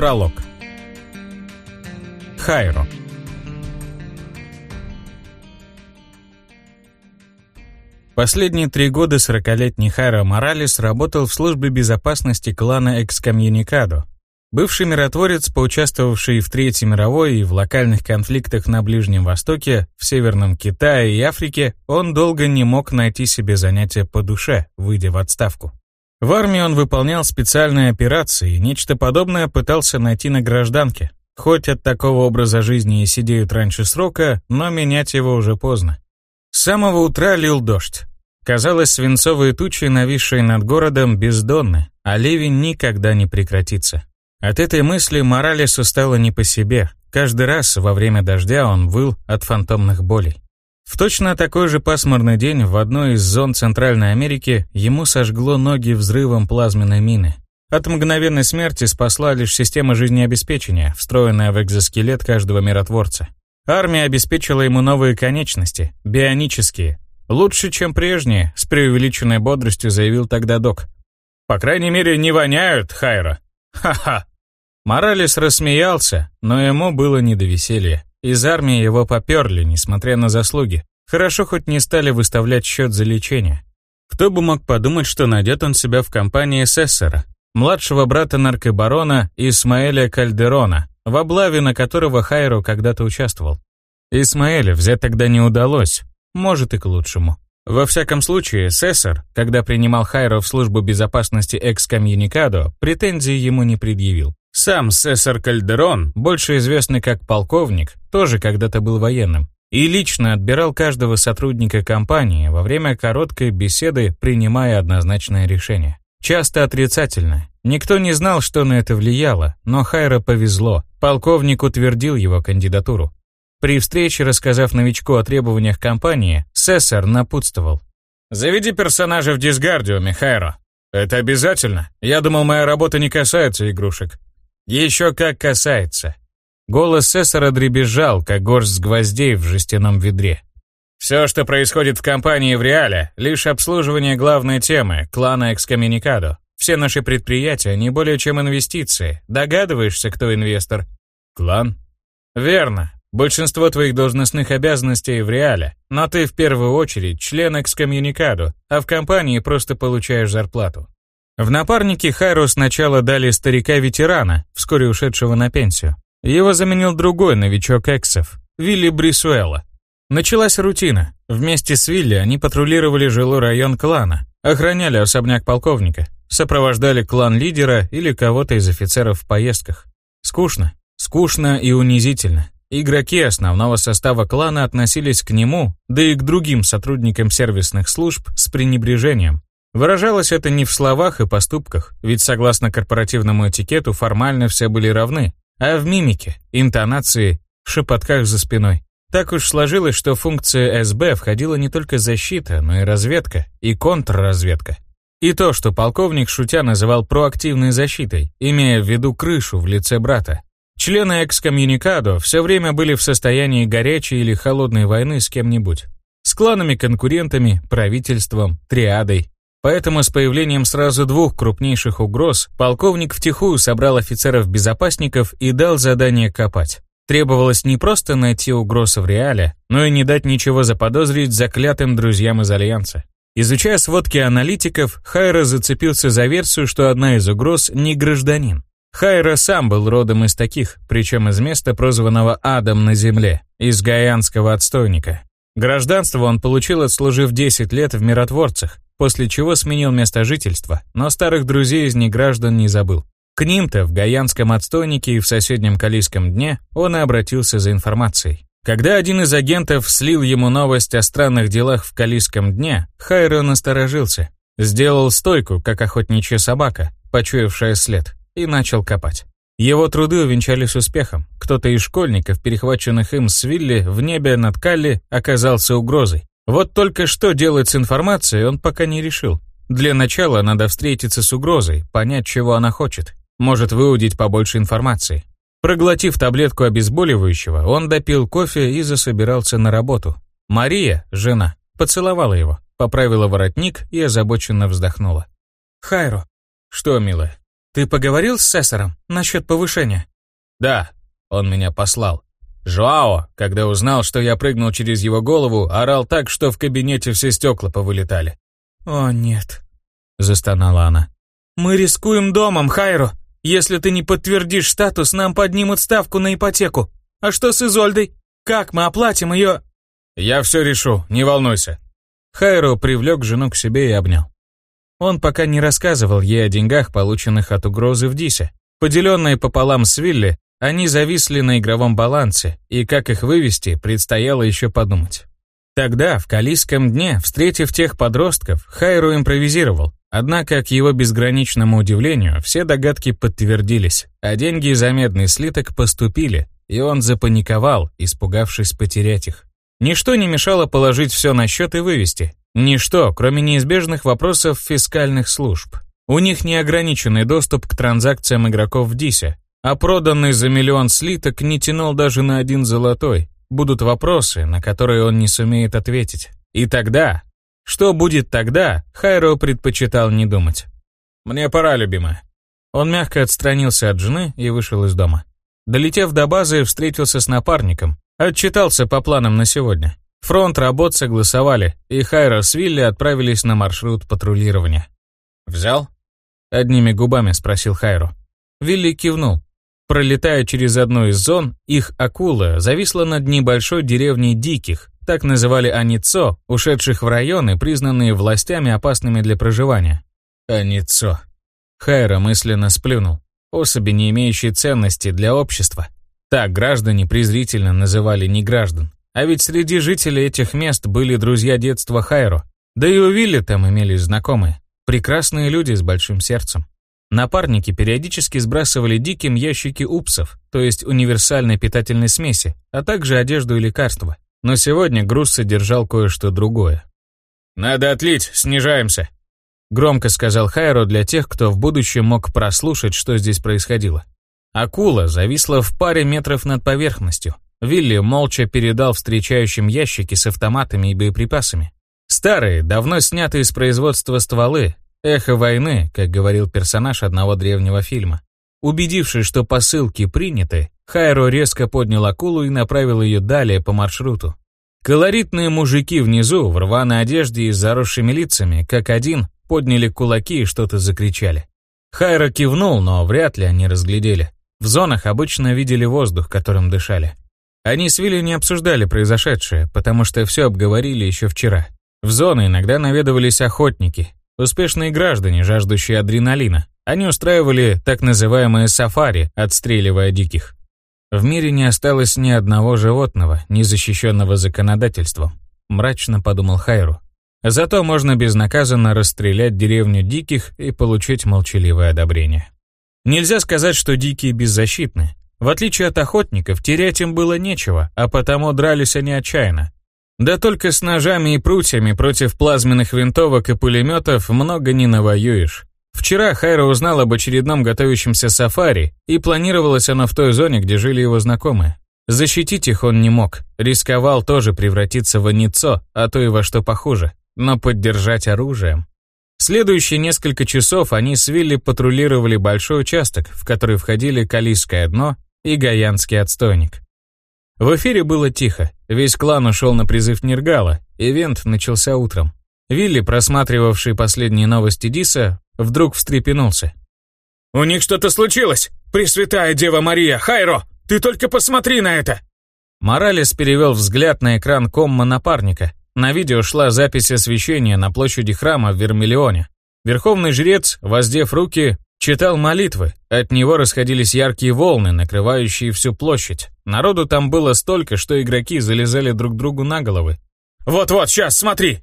Пролог. Хайро. Последние три года 40-летний Хайро Моралес работал в службе безопасности клана Экскомьюникадо. Бывший миротворец, поучаствовавший в Третьей мировой и в локальных конфликтах на Ближнем Востоке, в Северном Китае и Африке, он долго не мог найти себе занятия по душе, выйдя в отставку. В армии он выполнял специальные операции, нечто подобное пытался найти на гражданке. Хоть от такого образа жизни и сидеют раньше срока, но менять его уже поздно. С самого утра лил дождь. Казалось, свинцовые тучи, нависшие над городом, бездонны, а ливень никогда не прекратится. От этой мысли Моралесу стало не по себе. Каждый раз во время дождя он выл от фантомных болей. В точно такой же пасмурный день в одной из зон Центральной Америки ему сожгло ноги взрывом плазменной мины. От мгновенной смерти спасла лишь система жизнеобеспечения, встроенная в экзоскелет каждого миротворца. Армия обеспечила ему новые конечности, бионические. Лучше, чем прежние, с преувеличенной бодростью заявил тогда док. «По крайней мере, не воняют, Хайра!» «Ха-ха!» Моралес рассмеялся, но ему было не до веселья. Из армии его поперли, несмотря на заслуги. Хорошо хоть не стали выставлять счет за лечение. Кто бы мог подумать, что найдет он себя в компании Сессера, младшего брата наркобарона Исмаэля Кальдерона, в облаве на которого Хайро когда-то участвовал. Исмаэля взять тогда не удалось, может и к лучшему. Во всяком случае, Сессор, когда принимал Хайро в службу безопасности экскомьюникадо, претензий ему не предъявил. Сам Сессор Кальдерон, больше известный как полковник, тоже когда-то был военным, и лично отбирал каждого сотрудника компании во время короткой беседы, принимая однозначное решение. Часто отрицательное. Никто не знал, что на это влияло, но Хайро повезло. Полковник утвердил его кандидатуру. При встрече, рассказав новичку о требованиях компании, Сессор напутствовал. «Заведи персонажа в дисгардиуме, Хайро. Это обязательно. Я думал, моя работа не касается игрушек. Еще как касается. Голос Сессора дребезжал, как горсть гвоздей в жестяном ведре. Все, что происходит в компании в реале, лишь обслуживание главной темы, клана Экскоммуникадо. Все наши предприятия не более чем инвестиции. Догадываешься, кто инвестор? Клан? Верно. Большинство твоих должностных обязанностей в реале, но ты в первую очередь член экскоммуникадо, а в компании просто получаешь зарплату. В напарнике Хайру сначала дали старика-ветерана, вскоре ушедшего на пенсию. Его заменил другой новичок Эксов, Вилли Брисуэлла. Началась рутина. Вместе с Вилли они патрулировали жилой район клана, охраняли особняк полковника, сопровождали клан лидера или кого-то из офицеров в поездках. Скучно. Скучно и унизительно. Игроки основного состава клана относились к нему, да и к другим сотрудникам сервисных служб с пренебрежением. Выражалось это не в словах и поступках, ведь согласно корпоративному этикету формально все были равны, а в мимике, интонации, шепотках за спиной. Так уж сложилось, что функция СБ входила не только защита, но и разведка, и контрразведка. И то, что полковник шутя называл проактивной защитой, имея в виду крышу в лице брата. Члены экскоммуникадо все время были в состоянии горячей или холодной войны с кем-нибудь. С кланами-конкурентами, правительством, триадой, Поэтому с появлением сразу двух крупнейших угроз полковник втихую собрал офицеров-безопасников и дал задание копать. Требовалось не просто найти угрозы в реале, но и не дать ничего заподозрить заклятым друзьям из Альянса. Изучая сводки аналитиков, Хайра зацепился за версию, что одна из угроз не гражданин. Хайра сам был родом из таких, причем из места, прозванного Адом на Земле, из гаянского отстойника. Гражданство он получил, отслужив 10 лет в миротворцах, после чего сменил место жительства, но старых друзей из неграждан не забыл. К ним-то в Гаянском отстойнике и в соседнем Калийском дне он и обратился за информацией. Когда один из агентов слил ему новость о странных делах в Калийском дне, Хайро насторожился. Сделал стойку, как охотничья собака, почуявшая след, и начал копать. Его труды увенчались успехом. Кто-то из школьников, перехваченных им с Вилли в небе над Калли, оказался угрозой. Вот только что делать с информацией он пока не решил. Для начала надо встретиться с угрозой, понять, чего она хочет. Может выудить побольше информации. Проглотив таблетку обезболивающего, он допил кофе и засобирался на работу. Мария, жена, поцеловала его, поправила воротник и озабоченно вздохнула. «Хайро». «Что, милая?» ты поговорил с Сесаром насчет повышения?» «Да, он меня послал. Жуао, когда узнал, что я прыгнул через его голову, орал так, что в кабинете все стекла повылетали. «О, нет», — застонала она. «Мы рискуем домом, Хайро. Если ты не подтвердишь статус, нам поднимут ставку на ипотеку. А что с Изольдой? Как мы оплатим ее?» «Я все решу, не волнуйся». Хайро привлек жену к себе и обнял. Он пока не рассказывал ей о деньгах, полученных от угрозы в Дисе. Поделенные пополам с Вилли, они зависли на игровом балансе, и как их вывести, предстояло еще подумать. Тогда, в Калийском дне, встретив тех подростков, Хайру импровизировал. Однако, к его безграничному удивлению, все догадки подтвердились, а деньги за медный слиток поступили, и он запаниковал, испугавшись потерять их. Ничто не мешало положить все на счет и вывести. Ничто, кроме неизбежных вопросов фискальных служб. У них неограниченный доступ к транзакциям игроков в Дисе, а проданный за миллион слиток не тянул даже на один золотой. Будут вопросы, на которые он не сумеет ответить. И тогда... Что будет тогда, Хайро предпочитал не думать. «Мне пора, любимая». Он мягко отстранился от жены и вышел из дома. Долетев до базы, встретился с напарником. Отчитался по планам на сегодня. Фронт работ согласовали, и Хайро с Вилли отправились на маршрут патрулирования. «Взял?» Одними губами спросил Хайро. Вилли кивнул. Пролетая через одну из зон, их акула зависла над небольшой деревней диких, так называли Аницо, ушедших в районы, признанные властями опасными для проживания. Аницо. Хайра мысленно сплюнул. Особи, не имеющие ценности для общества. Так граждане презрительно называли неграждан. А ведь среди жителей этих мест были друзья детства Хайро. Да и у Вилли там имелись знакомые. Прекрасные люди с большим сердцем. Напарники периодически сбрасывали диким ящики упсов, то есть универсальной питательной смеси, а также одежду и лекарства. Но сегодня груз содержал кое-что другое. «Надо отлить, снижаемся», — громко сказал Хайро для тех, кто в будущем мог прослушать, что здесь происходило. Акула зависла в паре метров над поверхностью. Вилли молча передал встречающим ящики с автоматами и боеприпасами. Старые, давно снятые из производства стволы, Эхо войны, как говорил персонаж одного древнего фильма. Убедившись, что посылки приняты, Хайро резко поднял акулу и направил ее далее по маршруту. Колоритные мужики внизу, в рваной одежде и с заросшими лицами, как один, подняли кулаки и что-то закричали. Хайро кивнул, но вряд ли они разглядели. В зонах обычно видели воздух, которым дышали. Они с Вилли не обсуждали произошедшее, потому что все обговорили еще вчера. В зоны иногда наведывались охотники, Успешные граждане, жаждущие адреналина. Они устраивали так называемые сафари, отстреливая диких. В мире не осталось ни одного животного, не защищенного законодательством, мрачно подумал Хайру. Зато можно безнаказанно расстрелять деревню диких и получить молчаливое одобрение. Нельзя сказать, что дикие беззащитны. В отличие от охотников, терять им было нечего, а потому дрались они отчаянно. Да только с ножами и прутьями против плазменных винтовок и пулеметов много не навоюешь. Вчера Хайра узнал об очередном готовящемся сафари, и планировалось оно в той зоне, где жили его знакомые. Защитить их он не мог, рисковал тоже превратиться в аницо, а то и во что похуже, но поддержать оружием. Следующие несколько часов они с Вилли патрулировали большой участок, в который входили Калийское дно и Гаянский отстойник. В эфире было тихо, весь клан ушел на призыв Нергала, ивент начался утром. Вилли, просматривавший последние новости Диса, вдруг встрепенулся. «У них что-то случилось! Пресвятая Дева Мария! Хайро! Ты только посмотри на это!» Моралес перевел взгляд на экран комма напарника. На видео шла запись освящения на площади храма в Вермиллионе. Верховный жрец, воздев руки, Читал молитвы, от него расходились яркие волны, накрывающие всю площадь. Народу там было столько, что игроки залезали друг другу на головы. «Вот-вот, сейчас, смотри!»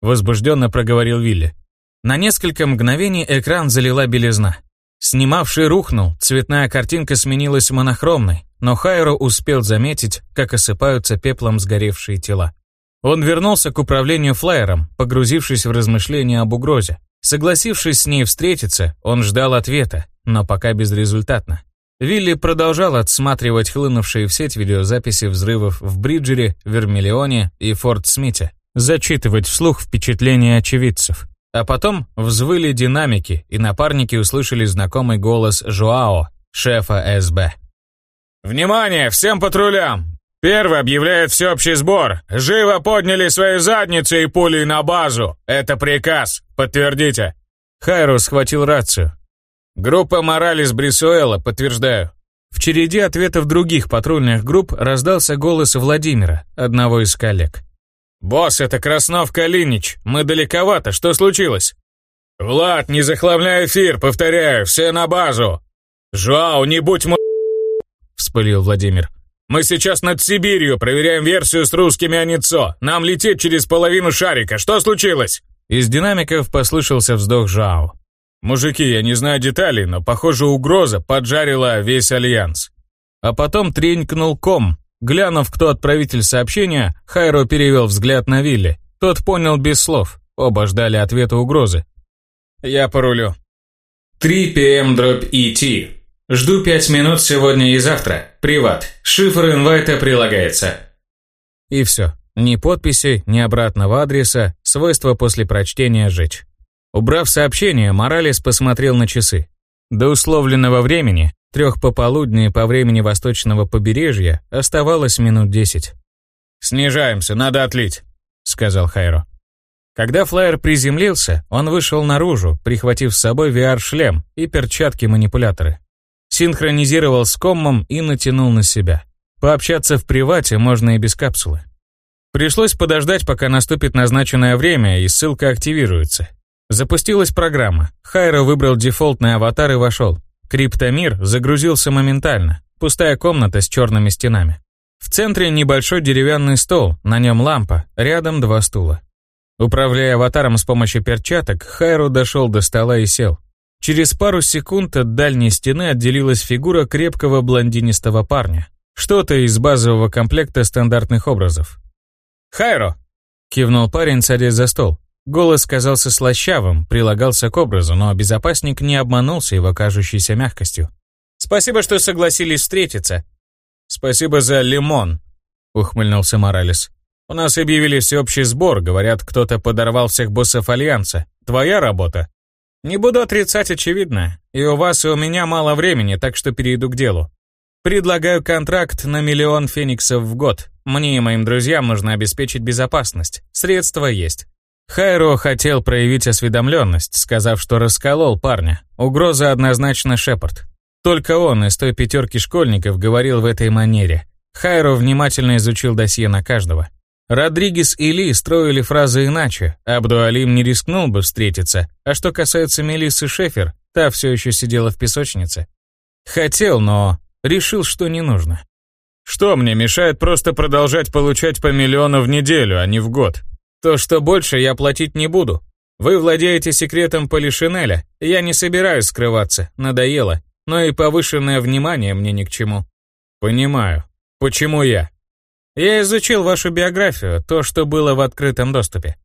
Возбужденно проговорил Вилли. На несколько мгновений экран залила белизна. Снимавший рухнул, цветная картинка сменилась монохромной, но Хайро успел заметить, как осыпаются пеплом сгоревшие тела. Он вернулся к управлению флайером, погрузившись в размышления об угрозе. Согласившись с ней встретиться, он ждал ответа, но пока безрезультатно. Вилли продолжал отсматривать хлынувшие в сеть видеозаписи взрывов в Бриджере, Вермиллионе и Форт Смите, зачитывать вслух впечатления очевидцев. А потом взвыли динамики, и напарники услышали знакомый голос Жуао, шефа СБ. «Внимание всем патрулям! Первый объявляет всеобщий сбор. Живо подняли свои задницы и пули на базу. Это приказ. Подтвердите». Хайру схватил рацию. «Группа Моралес Брисуэла, подтверждаю». В череде ответов других патрульных групп раздался голос Владимира, одного из коллег. «Босс, это Краснов Калинич. Мы далековато. Что случилось?» «Влад, не захламляй эфир, повторяю, все на базу!» «Жуау, не будь м...» вспылил Владимир. «Мы сейчас над Сибирью, проверяем версию с русскими Аницо. Нам лететь через половину шарика. Что случилось?» Из динамиков послышался вздох Жао. «Мужики, я не знаю деталей, но, похоже, угроза поджарила весь Альянс». А потом тренькнул ком, Глянув, кто отправитель сообщения, Хайро перевел взгляд на Вилли. Тот понял без слов. Оба ждали ответа угрозы. «Я порулю». 3 PM дробь ET. Жду 5 минут сегодня и завтра. Приват. Шифр инвайта прилагается. И все. Ни подписи, ни обратного адреса, свойство после прочтения жить. Убрав сообщение, Моралес посмотрел на часы. До условленного времени трех пополудни по времени восточного побережья оставалось минут десять. «Снижаемся, надо отлить», — сказал Хайро. Когда флайер приземлился, он вышел наружу, прихватив с собой VR-шлем и перчатки-манипуляторы. Синхронизировал с коммом и натянул на себя. Пообщаться в привате можно и без капсулы. Пришлось подождать, пока наступит назначенное время и ссылка активируется. Запустилась программа. Хайро выбрал дефолтный аватар и вошел. Криптомир загрузился моментально. Пустая комната с черными стенами. В центре небольшой деревянный стол, на нем лампа, рядом два стула. Управляя аватаром с помощью перчаток, Хайру дошел до стола и сел. Через пару секунд от дальней стены отделилась фигура крепкого блондинистого парня. Что-то из базового комплекта стандартных образов. «Хайро!» — кивнул парень, садясь за стол. Голос казался слащавым, прилагался к образу, но безопасник не обманулся его кажущейся мягкостью. «Спасибо, что согласились встретиться». «Спасибо за лимон», — ухмыльнулся Моралес. «У нас объявили всеобщий сбор, говорят, кто-то подорвал всех боссов Альянса. Твоя работа?» «Не буду отрицать очевидно. И у вас, и у меня мало времени, так что перейду к делу. Предлагаю контракт на миллион фениксов в год. Мне и моим друзьям нужно обеспечить безопасность. Средства есть. Хайро хотел проявить осведомленность, сказав, что расколол парня. Угроза однозначно Шепард. Только он из той пятерки школьников говорил в этой манере. Хайро внимательно изучил досье на каждого. Родригес и Ли строили фразы иначе, Абдуалим не рискнул бы встретиться, а что касается Мелиссы Шефер, та все еще сидела в песочнице. Хотел, но решил, что не нужно. «Что мне мешает просто продолжать получать по миллиону в неделю, а не в год?» То, что больше я платить не буду. Вы владеете секретом Полишинеля, я не собираюсь скрываться, надоело, но и повышенное внимание мне ни к чему. Понимаю. Почему я? Я изучил вашу биографию, то, что было в открытом доступе.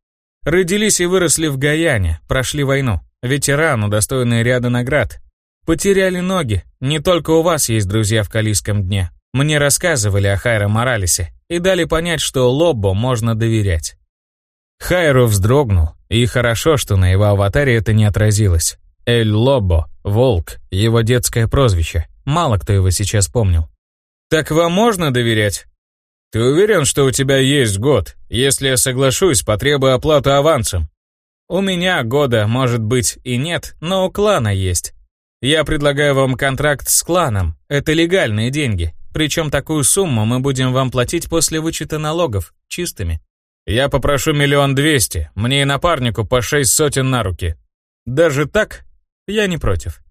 Родились и выросли в Гаяне, прошли войну. Ветеран, удостоенный ряда наград. Потеряли ноги. Не только у вас есть друзья в Калийском дне. Мне рассказывали о Хайре Моралесе и дали понять, что Лоббо можно доверять. Хайро вздрогнул, и хорошо, что на его аватаре это не отразилось. Эль Лобо, Волк, его детское прозвище. Мало кто его сейчас помнил. «Так вам можно доверять?» «Ты уверен, что у тебя есть год? Если я соглашусь, потребую оплату авансом». «У меня года, может быть, и нет, но у клана есть. Я предлагаю вам контракт с кланом. Это легальные деньги. Причем такую сумму мы будем вам платить после вычета налогов, чистыми. Я попрошу миллион двести, мне и напарнику по шесть сотен на руки. Даже так? Я не против.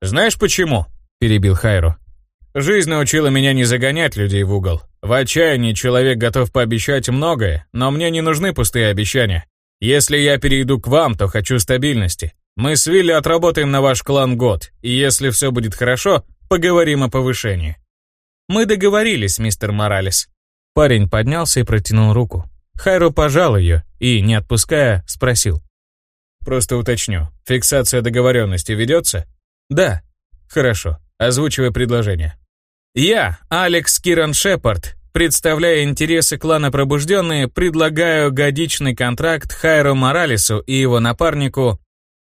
Знаешь почему? Перебил Хайро. Жизнь научила меня не загонять людей в угол. В отчаянии человек готов пообещать многое, но мне не нужны пустые обещания. Если я перейду к вам, то хочу стабильности. Мы с Вилли отработаем на ваш клан год, и если все будет хорошо, поговорим о повышении. Мы договорились, мистер Моралес. Парень поднялся и протянул руку. Хайро пожал ее и, не отпуская, спросил. «Просто уточню. Фиксация договоренности ведется?» «Да». «Хорошо. Озвучивай предложение». «Я, Алекс Киран Шепард, представляя интересы клана Пробужденные, предлагаю годичный контракт Хайро Моралесу и его напарнику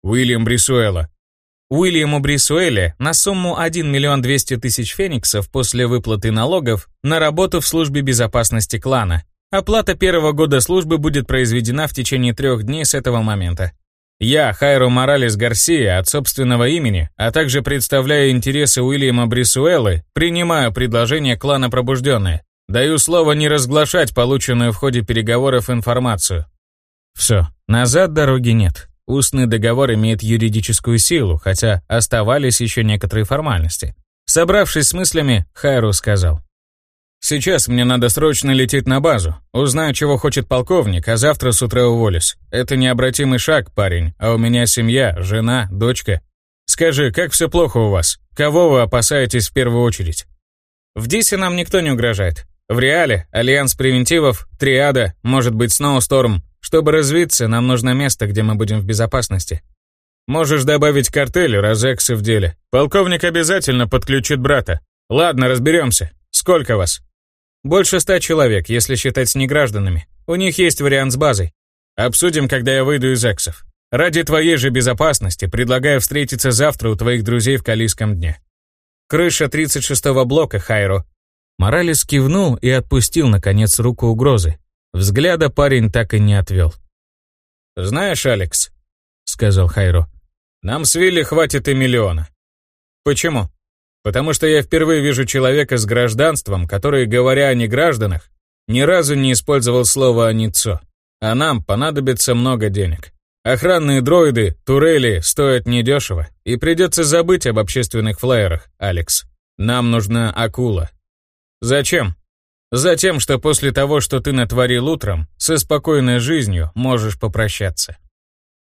Уильям Брисуэлла. Уильяму Брисуэле на сумму 1 миллион 200 тысяч фениксов после выплаты налогов на работу в службе безопасности клана. Оплата первого года службы будет произведена в течение трех дней с этого момента. Я, Хайро Моралес Гарсия, от собственного имени, а также представляя интересы Уильяма Брисуэллы, принимаю предложение клана Пробужденные. Даю слово не разглашать полученную в ходе переговоров информацию. Все, назад дороги нет. Устный договор имеет юридическую силу, хотя оставались еще некоторые формальности. Собравшись с мыслями, Хайру сказал. Сейчас мне надо срочно лететь на базу. Узнаю, чего хочет полковник, а завтра с утра уволюсь. Это необратимый шаг, парень, а у меня семья, жена, дочка. Скажи, как все плохо у вас? Кого вы опасаетесь в первую очередь? В Дисе нам никто не угрожает. В Реале, Альянс Превентивов, Триада, может быть Сноусторм. Чтобы развиться, нам нужно место, где мы будем в безопасности. Можешь добавить картель, Розексы в деле. Полковник обязательно подключит брата. Ладно, разберемся. Сколько вас? Больше ста человек, если считать с негражданами. У них есть вариант с базой. Обсудим, когда я выйду из Эксов. Ради твоей же безопасности предлагаю встретиться завтра у твоих друзей в Калийском дне. Крыша 36-го блока, Хайро. Моралес кивнул и отпустил, наконец, руку угрозы. Взгляда парень так и не отвел. «Знаешь, Алекс», — сказал Хайро, — «нам с Вилли хватит и миллиона». «Почему?» Потому что я впервые вижу человека с гражданством, который, говоря о негражданах, ни разу не использовал слово «ницо». А нам понадобится много денег. Охранные дроиды, турели стоят недешево, и придется забыть об общественных флайерах, Алекс. Нам нужна акула. Зачем? Затем, что после того, что ты натворил утром, со спокойной жизнью можешь попрощаться.